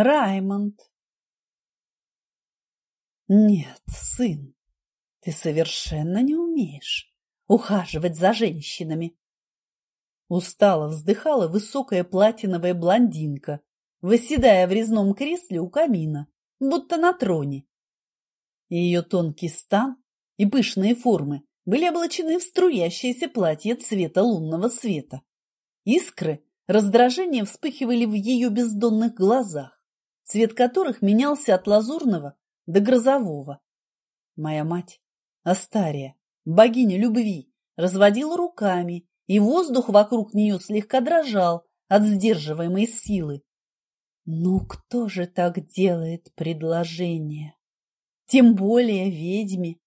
Раймонд. Нет, сын, ты совершенно не умеешь ухаживать за женщинами. Устало вздыхала высокая платиновая блондинка, восседая в резном кресле у камина, будто на троне. Ее тонкий стан и пышные формы были облачены в струящееся платье цвета лунного света. Искры раздражения вспыхивали в ее бездонных глазах, цвет которых менялся от лазурного до грозового. Моя мать, Астария, богиня любви, разводила руками, и воздух вокруг нее слегка дрожал от сдерживаемой силы. Ну кто же так делает предложение? Тем более ведьме.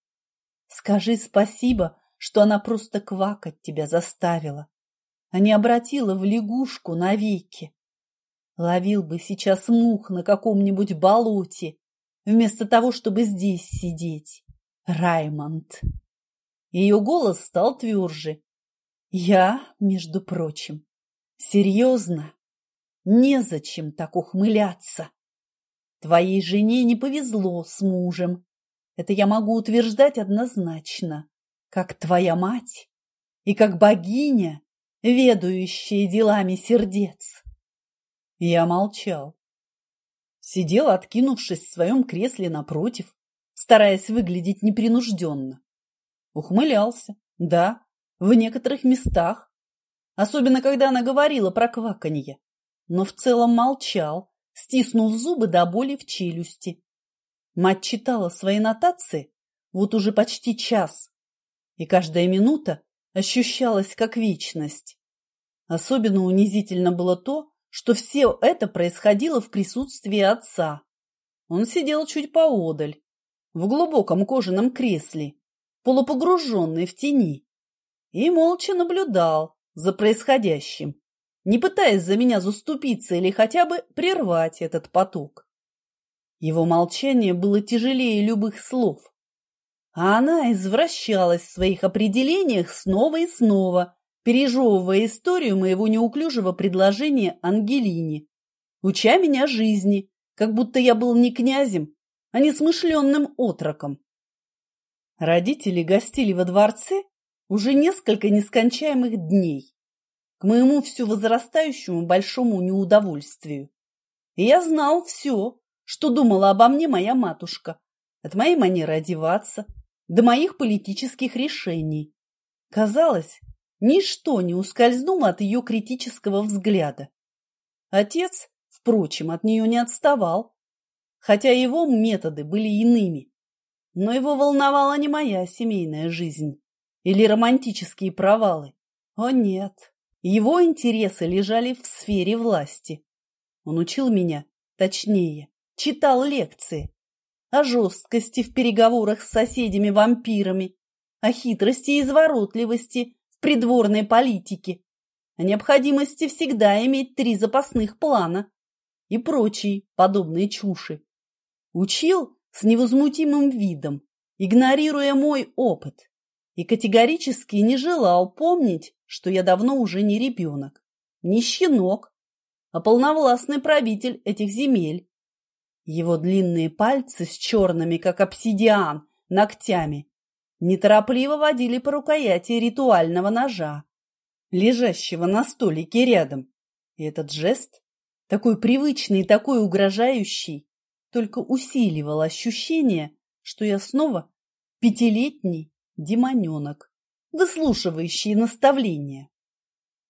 Скажи спасибо, что она просто квакать тебя заставила, а не обратила в лягушку навеки. Ловил бы сейчас мух на каком-нибудь болоте, вместо того, чтобы здесь сидеть. Раймонд. Ее голос стал тверже. Я, между прочим, серьезно Незачем так ухмыляться. Твоей жене не повезло с мужем. Это я могу утверждать однозначно, как твоя мать и как богиня, ведающая делами сердец. Я молчал. Сидел, откинувшись в своем кресле напротив, стараясь выглядеть непринужденно. Ухмылялся, да, в некоторых местах, особенно когда она говорила про кваканье но в целом молчал, стиснув зубы до боли в челюсти. Мать читала свои нотации вот уже почти час, и каждая минута ощущалась как вечность. Особенно унизительно было то, что все это происходило в присутствии отца. Он сидел чуть поодаль, в глубоком кожаном кресле, полупогруженный в тени, и молча наблюдал за происходящим не пытаясь за меня заступиться или хотя бы прервать этот поток. Его молчание было тяжелее любых слов, а она извращалась в своих определениях снова и снова, пережевывая историю моего неуклюжего предложения Ангелине, уча меня жизни, как будто я был не князем, а не смышленным отроком. Родители гостили во дворце уже несколько нескончаемых дней к моему все возрастающему большому неудовольствию. И я знал все, что думала обо мне моя матушка, от моей манеры одеваться до моих политических решений. Казалось, ничто не ускользнуло от ее критического взгляда. Отец, впрочем, от нее не отставал, хотя его методы были иными. Но его волновала не моя семейная жизнь или романтические провалы. О нет, его интересы лежали в сфере власти. Он учил меня, точнее, читал лекции о жесткости в переговорах с соседями-вампирами, о хитрости и изворотливости придворной политике, о необходимости всегда иметь три запасных плана и прочие подобные чуши. Учил с невозмутимым видом, игнорируя мой опыт, и категорически не желал помнить что я давно уже не ребенок, не щенок, а полновластный правитель этих земель. Его длинные пальцы с черными, как обсидиан, ногтями неторопливо водили по рукояти ритуального ножа, лежащего на столике рядом. И этот жест, такой привычный и такой угрожающий, только усиливал ощущение, что я снова пятилетний демоненок выслушивающие наставления.